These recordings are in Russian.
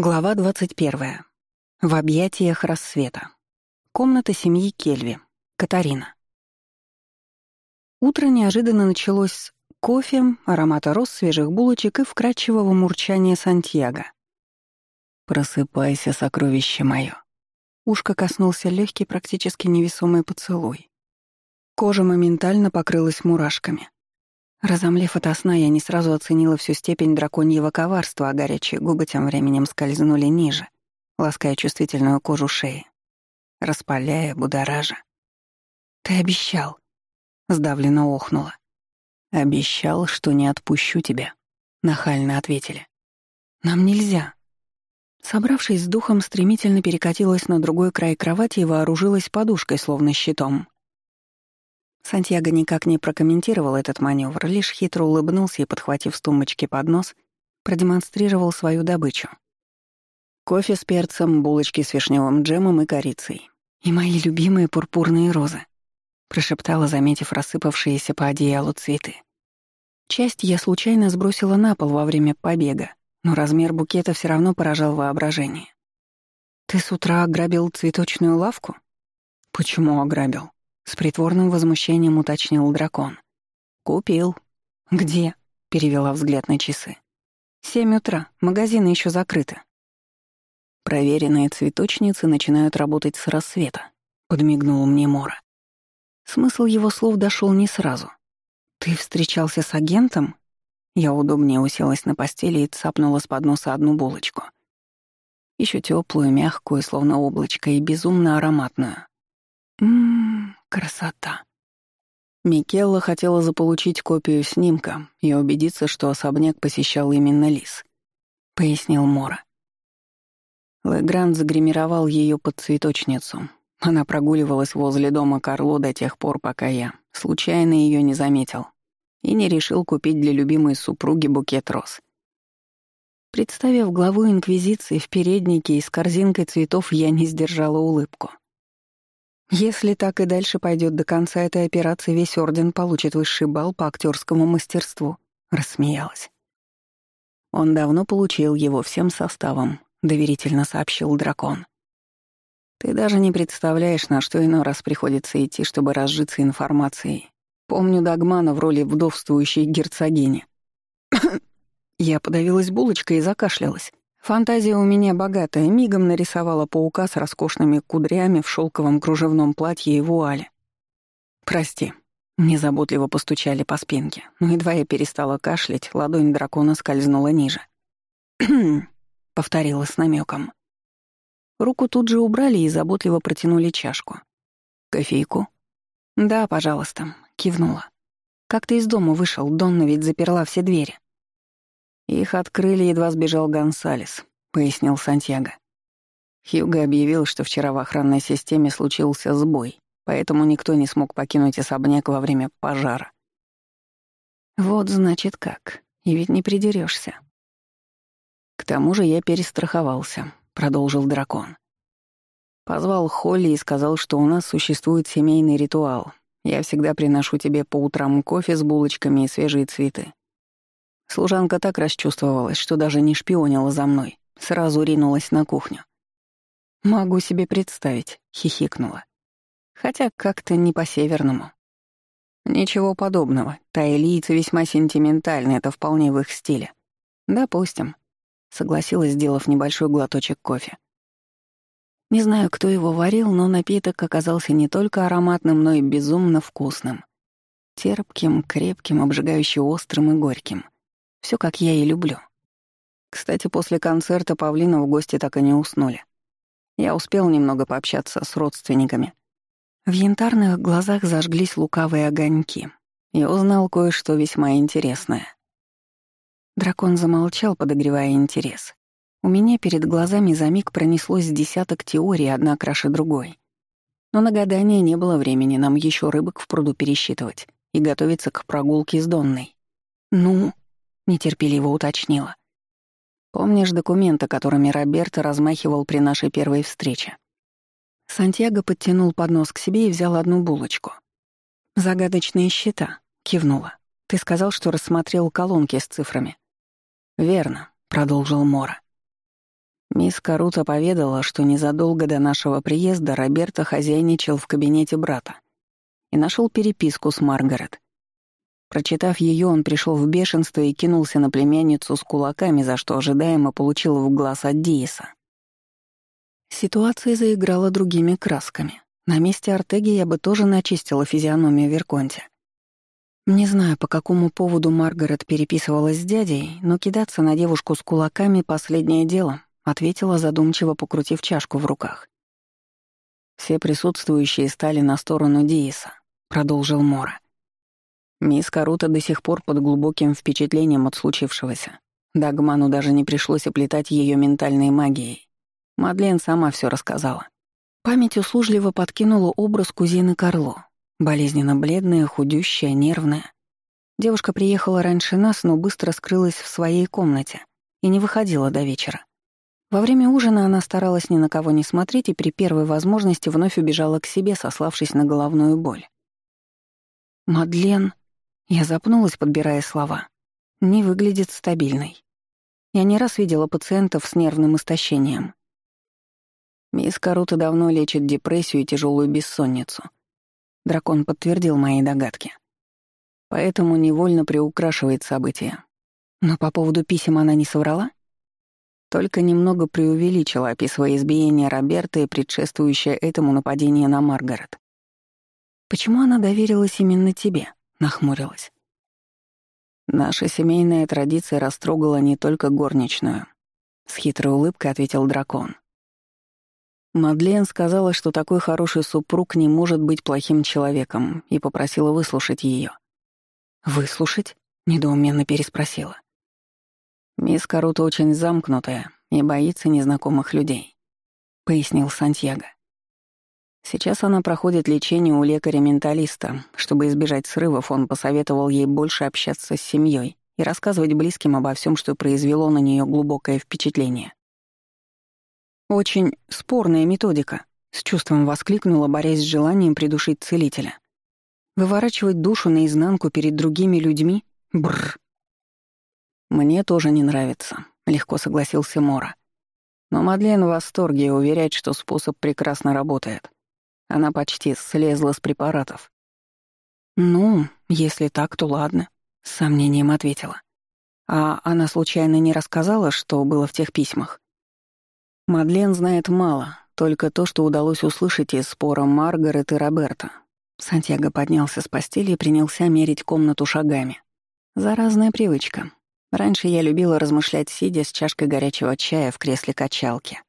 Глава 21. В объятиях рассвета. Комната семьи Кельви. Катарина. Утро неожиданно началось с кофе, аромата роз, свежих булочек и вкрадчивого мурчания Сантьяго. «Просыпайся, сокровище мое». Ушко коснулся легкий, практически невесомый поцелуй. Кожа моментально покрылась мурашками. Разомлев ото сна, я не сразу оценила всю степень драконьего коварства, а горячие губы тем временем скользнули ниже, лаская чувствительную кожу шеи, распаляя, будоража. «Ты обещал», — сдавленно охнула. «Обещал, что не отпущу тебя», — нахально ответили. «Нам нельзя». Собравшись с духом, стремительно перекатилась на другой край кровати и вооружилась подушкой, словно щитом. Сантьяго никак не прокомментировал этот маневр, лишь хитро улыбнулся и, подхватив с тумбочки поднос, продемонстрировал свою добычу. Кофе с перцем, булочки с вишневым джемом и корицей. «И мои любимые пурпурные розы», — прошептала, заметив рассыпавшиеся по одеялу цветы. Часть я случайно сбросила на пол во время побега, но размер букета все равно поражал воображение. «Ты с утра ограбил цветочную лавку?» «Почему ограбил?» С притворным возмущением уточнил дракон. «Купил». «Где?» — перевела взгляд на часы. «Семь утра. Магазины еще закрыты». «Проверенные цветочницы начинают работать с рассвета», — подмигнул мне Мора. Смысл его слов дошел не сразу. «Ты встречался с агентом?» Я удобнее уселась на постели и цапнула с подноса одну булочку. Еще теплую, мягкую, словно облачко, и безумно ароматную. Ммм, красота. Микелла хотела заполучить копию снимка и убедиться, что особняк посещал именно Лис, пояснил Мора. Легранд загримировал ее под цветочницу. Она прогуливалась возле дома Карло до тех пор, пока я случайно ее не заметил и не решил купить для любимой супруги букет роз. Представив главу Инквизиции в переднике и с корзинкой цветов, я не сдержала улыбку. Если так и дальше пойдет до конца этой операции, весь орден получит высший балл по актерскому мастерству. Рассмеялась. Он давно получил его всем составом, доверительно сообщил дракон. Ты даже не представляешь, на что иной раз приходится идти, чтобы разжиться информацией. Помню Дагмана в роли вдовствующей герцогини. Я подавилась булочкой и закашлялась. Фантазия у меня богатая, мигом нарисовала паука с роскошными кудрями в шелковом кружевном платье и вуале. «Прости», — незаботливо постучали по спинке, но едва я перестала кашлять, ладонь дракона скользнула ниже. повторила с намеком. Руку тут же убрали и заботливо протянули чашку. «Кофейку?» «Да, пожалуйста», — кивнула. «Как ты из дома вышел? Донна ведь заперла все двери». «Их открыли, едва сбежал Гонсалес», — пояснил Сантьяго. Хьюго объявил, что вчера в охранной системе случился сбой, поэтому никто не смог покинуть особняк во время пожара. «Вот, значит, как. И ведь не придерешься. «К тому же я перестраховался», — продолжил дракон. Позвал Холли и сказал, что у нас существует семейный ритуал. Я всегда приношу тебе по утрам кофе с булочками и свежие цветы. Служанка так расчувствовалась, что даже не шпионила за мной, сразу ринулась на кухню. «Могу себе представить», — хихикнула. «Хотя как-то не по-северному». «Ничего подобного. Таилийцы весьма сентиментальны, это вполне в их стиле». «Допустим», — согласилась, сделав небольшой глоточек кофе. Не знаю, кто его варил, но напиток оказался не только ароматным, но и безумно вкусным. Терпким, крепким, обжигающе острым и горьким — все как я и люблю. Кстати, после концерта Павлина в гости так и не уснули. Я успел немного пообщаться с родственниками. В янтарных глазах зажглись лукавые огоньки. И узнал кое-что весьма интересное. Дракон замолчал, подогревая интерес. У меня перед глазами за миг пронеслось десяток теорий, одна краше другой. Но на гадание не было времени, нам еще рыбок в пруду пересчитывать и готовиться к прогулке с Донной. «Ну?» Нетерпеливо уточнила. «Помнишь документы, которыми Роберто размахивал при нашей первой встрече?» Сантьяго подтянул поднос к себе и взял одну булочку. «Загадочные счета», — кивнула. «Ты сказал, что рассмотрел колонки с цифрами». «Верно», — продолжил Мора. Мисс Карута поведала, что незадолго до нашего приезда Роберто хозяйничал в кабинете брата и нашел переписку с Маргарет. Прочитав ее, он пришел в бешенство и кинулся на племянницу с кулаками, за что ожидаемо получил в глаз от Диеса. Ситуация заиграла другими красками. На месте Артеги я бы тоже начистила физиономию Верконте. Не знаю, по какому поводу Маргарет переписывалась с дядей, но кидаться на девушку с кулаками — последнее дело, ответила задумчиво, покрутив чашку в руках. Все присутствующие стали на сторону Диеса, продолжил Мора. Мисс Карута до сих пор под глубоким впечатлением от случившегося. Дагману даже не пришлось оплетать ее ментальной магией. Мадлен сама все рассказала. Память услужливо подкинула образ кузины Карло, Болезненно бледная, худющая, нервная. Девушка приехала раньше нас, но быстро скрылась в своей комнате и не выходила до вечера. Во время ужина она старалась ни на кого не смотреть и при первой возможности вновь убежала к себе, сославшись на головную боль. «Мадлен...» Я запнулась, подбирая слова. «Не выглядит стабильной. Я не раз видела пациентов с нервным истощением. Мисс Карута давно лечит депрессию и тяжелую бессонницу. Дракон подтвердил мои догадки. Поэтому невольно приукрашивает события. Но по поводу писем она не соврала? Только немного преувеличила, описывая избиение Роберта и предшествующее этому нападение на Маргарет. «Почему она доверилась именно тебе?» — нахмурилась. «Наша семейная традиция растрогала не только горничную», — с хитрой улыбкой ответил дракон. Мадлен сказала, что такой хороший супруг не может быть плохим человеком, и попросила выслушать ее. «Выслушать?» — недоуменно переспросила. «Мисс Карута очень замкнутая и боится незнакомых людей», — пояснил Сантьяго. Сейчас она проходит лечение у лекаря-менталиста. Чтобы избежать срывов, он посоветовал ей больше общаться с семьей и рассказывать близким обо всем, что произвело на нее глубокое впечатление. «Очень спорная методика», — с чувством воскликнула, борясь с желанием придушить целителя. «Выворачивать душу наизнанку перед другими людьми? Бррр». «Мне тоже не нравится», — легко согласился Мора. Но Мадлен в восторге и уверяет, что способ прекрасно работает. Она почти слезла с препаратов. «Ну, если так, то ладно», — с сомнением ответила. «А она случайно не рассказала, что было в тех письмах?» Мадлен знает мало, только то, что удалось услышать из спора Маргарет и Роберта. Сантьяго поднялся с постели и принялся мерить комнату шагами. Заразная привычка. Раньше я любила размышлять, сидя с чашкой горячего чая в кресле качалки.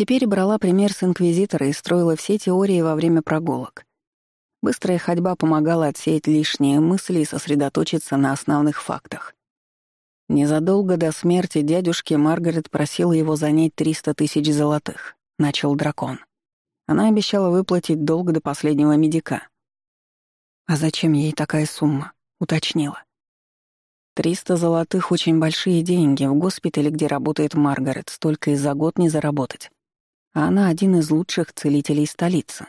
Теперь брала пример с инквизитора и строила все теории во время прогулок. Быстрая ходьба помогала отсеять лишние мысли и сосредоточиться на основных фактах. Незадолго до смерти дядюшки Маргарет просила его занять 300 тысяч золотых, начал дракон. Она обещала выплатить долг до последнего медика. А зачем ей такая сумма? уточнила. Триста золотых — очень большие деньги. В госпитале, где работает Маргарет, столько и за год не заработать. А она один из лучших целителей столицы.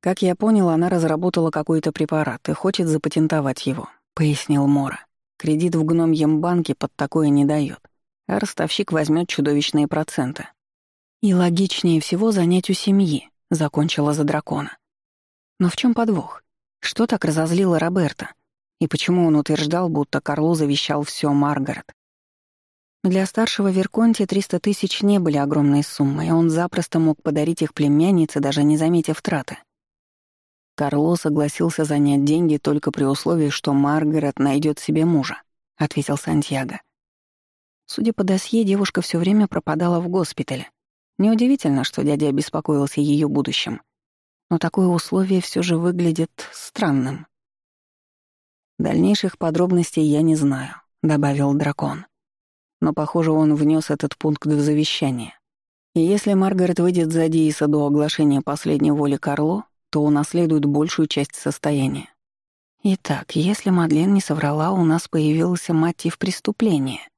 Как я понял, она разработала какой-то препарат и хочет запатентовать его, пояснил Мора. Кредит в гномьем банке под такое не дает, а ростовщик возьмет чудовищные проценты. И логичнее всего занять у семьи, закончила за дракона. Но в чем подвох? Что так разозлило Роберта? И почему он утверждал, будто Карло завещал все Маргарет? Для старшего Верконти 300 тысяч не были огромной суммой, и он запросто мог подарить их племяннице, даже не заметив траты. Карло согласился занять деньги только при условии, что Маргарет найдет себе мужа, ответил Сантьяго. Судя по досье, девушка все время пропадала в госпитале. Неудивительно, что дядя обеспокоился ее будущим. Но такое условие все же выглядит странным. Дальнейших подробностей я не знаю, добавил дракон. Но, похоже, он внес этот пункт в завещание. И если Маргарет выйдет за Дииса до оглашения последней воли Карло, то унаследует большую часть состояния. Итак, если Мадлен не соврала, у нас появился мотив преступления.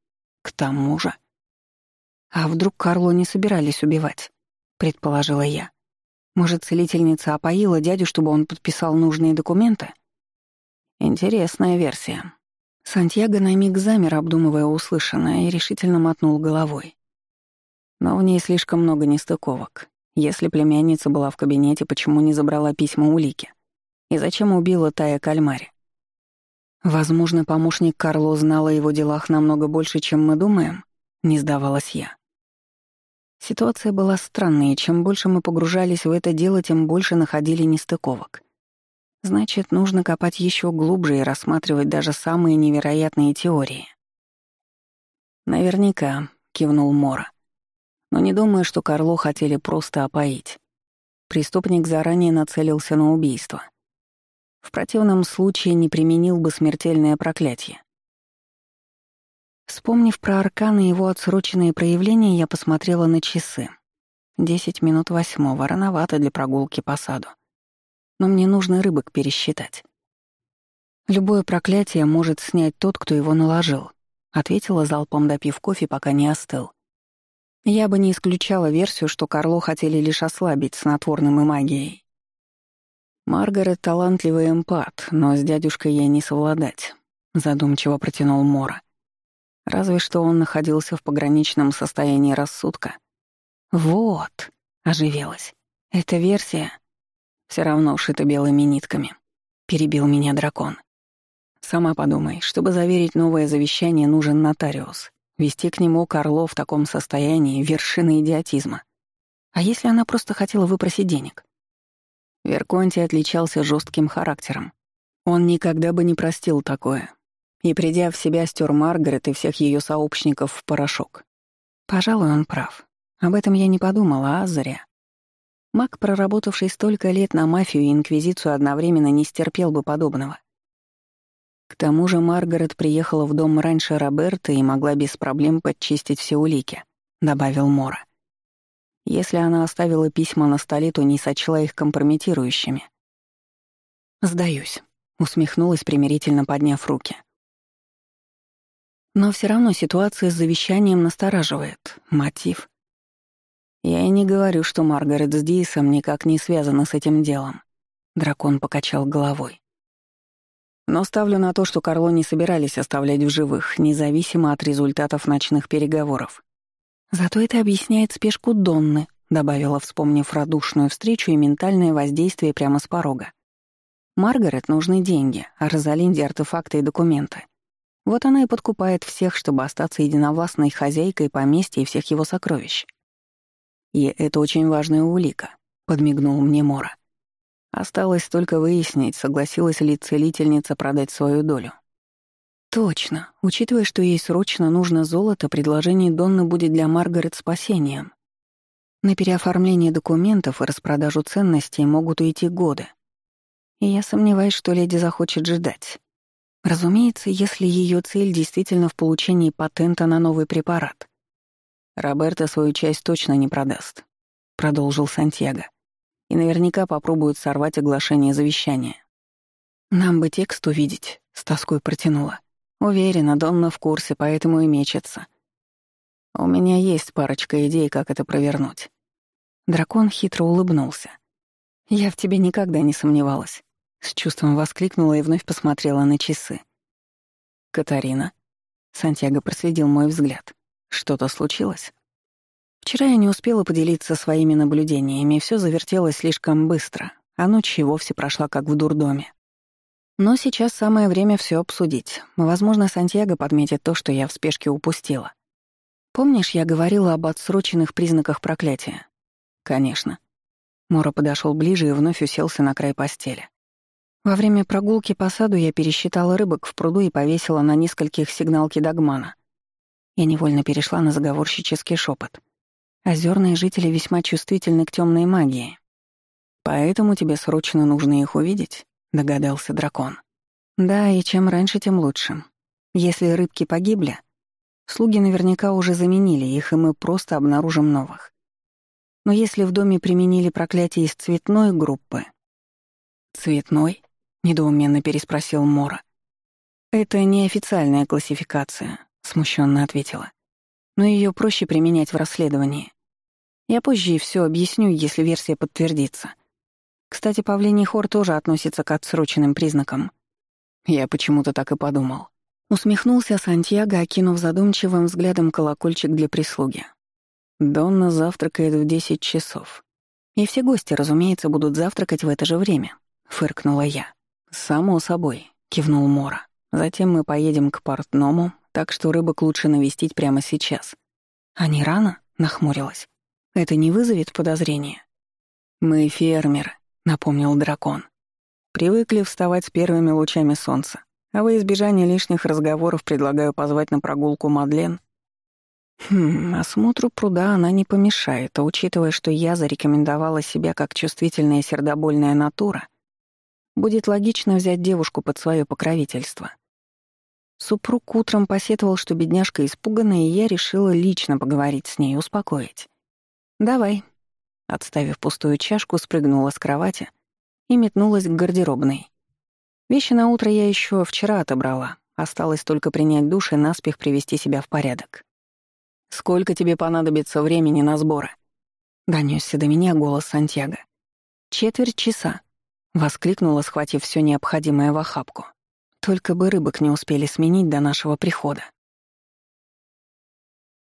К тому же... А вдруг Карло не собирались убивать? Предположила я. Может, целительница опоила дядю, чтобы он подписал нужные документы? Интересная версия. Сантьяго на миг замер, обдумывая услышанное, и решительно мотнул головой. Но в ней слишком много нестыковок. Если племянница была в кабинете, почему не забрала письма улики? И зачем убила Тая Кальмари? Возможно, помощник Карло знал о его делах намного больше, чем мы думаем, не сдавалась я. Ситуация была странной, и чем больше мы погружались в это дело, тем больше находили нестыковок. Значит, нужно копать еще глубже и рассматривать даже самые невероятные теории. «Наверняка», — кивнул Мора. «Но не думаю, что Карло хотели просто опоить. Преступник заранее нацелился на убийство. В противном случае не применил бы смертельное проклятие. Вспомнив про Аркан и его отсроченные проявления, я посмотрела на часы. Десять минут восьмого, рановато для прогулки по саду. Но мне нужно рыбок пересчитать. «Любое проклятие может снять тот, кто его наложил», — ответила залпом, допив кофе, пока не остыл. Я бы не исключала версию, что Карло хотели лишь ослабить снотворным и магией. Маргарет — талантливый эмпат, но с дядюшкой ей не совладать, — задумчиво протянул Мора. Разве что он находился в пограничном состоянии рассудка. «Вот», — оживилась, — «эта версия все равно ушита белыми нитками», — перебил меня дракон. «Сама подумай, чтобы заверить новое завещание, нужен нотариус. Вести к нему Карло в таком состоянии — вершина идиотизма. А если она просто хотела выпросить денег?» Верконти отличался жестким характером. Он никогда бы не простил такое. И, придя в себя, стер Маргарет и всех ее сообщников в порошок. Пожалуй, он прав. Об этом я не подумала, а зря. Маг, проработавший столько лет на мафию и инквизицию, одновременно не стерпел бы подобного. К тому же Маргарет приехала в дом раньше Роберта и могла без проблем подчистить все улики, добавил Мора. Если она оставила письма на столе, то не сочла их компрометирующими. «Сдаюсь», — усмехнулась, примирительно подняв руки. Но все равно ситуация с завещанием настораживает. Мотив. Я и не говорю, что Маргарет с Дисом никак не связана с этим делом. Дракон покачал головой. Но ставлю на то, что Карло не собирались оставлять в живых, независимо от результатов ночных переговоров. «Зато это объясняет спешку Донны», — добавила, вспомнив радушную встречу и ментальное воздействие прямо с порога. «Маргарет нужны деньги, а Розалинде — артефакты и документы. Вот она и подкупает всех, чтобы остаться единовластной хозяйкой поместья и всех его сокровищ. И это очень важная улика», — подмигнул мне Мора. Осталось только выяснить, согласилась ли целительница продать свою долю. Точно. Учитывая, что ей срочно нужно золото, предложение Донны будет для Маргарет спасением. На переоформление документов и распродажу ценностей могут уйти годы. И я сомневаюсь, что леди захочет ждать. Разумеется, если ее цель действительно в получении патента на новый препарат. Роберто свою часть точно не продаст, продолжил Сантьяго. И наверняка попробует сорвать оглашение завещания. Нам бы текст увидеть, с тоской протянула. Уверена, Донна в курсе, поэтому и мечется. У меня есть парочка идей, как это провернуть. Дракон хитро улыбнулся. Я в тебе никогда не сомневалась. С чувством воскликнула и вновь посмотрела на часы. «Катарина?» Сантьяго проследил мой взгляд. «Что-то случилось?» Вчера я не успела поделиться своими наблюдениями, все завертелось слишком быстро, а ночь и вовсе прошла как в дурдоме. Но сейчас самое время все обсудить. Возможно, Сантьяго подметит то, что я в спешке упустила. Помнишь, я говорила об отсроченных признаках проклятия? Конечно. Мора подошел ближе и вновь уселся на край постели. Во время прогулки по саду я пересчитала рыбок в пруду и повесила на нескольких сигналки Дагмана. Я невольно перешла на заговорщический шепот. Озерные жители весьма чувствительны к темной магии. Поэтому тебе срочно нужно их увидеть — догадался дракон. «Да, и чем раньше, тем лучше. Если рыбки погибли, слуги наверняка уже заменили их, и мы просто обнаружим новых. Но если в доме применили проклятие из цветной группы...» «Цветной?» — недоуменно переспросил Мора. «Это неофициальная классификация», — смущенно ответила. «Но ее проще применять в расследовании. Я позже все объясню, если версия подтвердится. Кстати, павлиний хор тоже относится к отсроченным признакам. Я почему-то так и подумал. Усмехнулся Сантьяго, окинув задумчивым взглядом колокольчик для прислуги. Донна завтракает в десять часов. И все гости, разумеется, будут завтракать в это же время, фыркнула я. Само собой, кивнул Мора. Затем мы поедем к портному, так что рыбок лучше навестить прямо сейчас. А не рано? нахмурилась. Это не вызовет подозрения. Мы фермеры, напомнил дракон. Привыкли вставать с первыми лучами солнца. А во избежание лишних разговоров предлагаю позвать на прогулку Мадлен. Хм, осмотру пруда она не помешает, а учитывая, что я зарекомендовала себя как чувствительная сердобольная натура, будет логично взять девушку под свое покровительство. Супруг утром посетовал, что бедняжка испугана, и я решила лично поговорить с ней, успокоить. «Давай». Отставив пустую чашку, спрыгнула с кровати и метнулась к гардеробной. Вещи на утро я еще вчера отобрала. Осталось только принять душ и наспех привести себя в порядок. «Сколько тебе понадобится времени на сборы?» Донёсся до меня голос Сантьяго. «Четверть часа», — воскликнула, схватив все необходимое в охапку. Только бы рыбок не успели сменить до нашего прихода.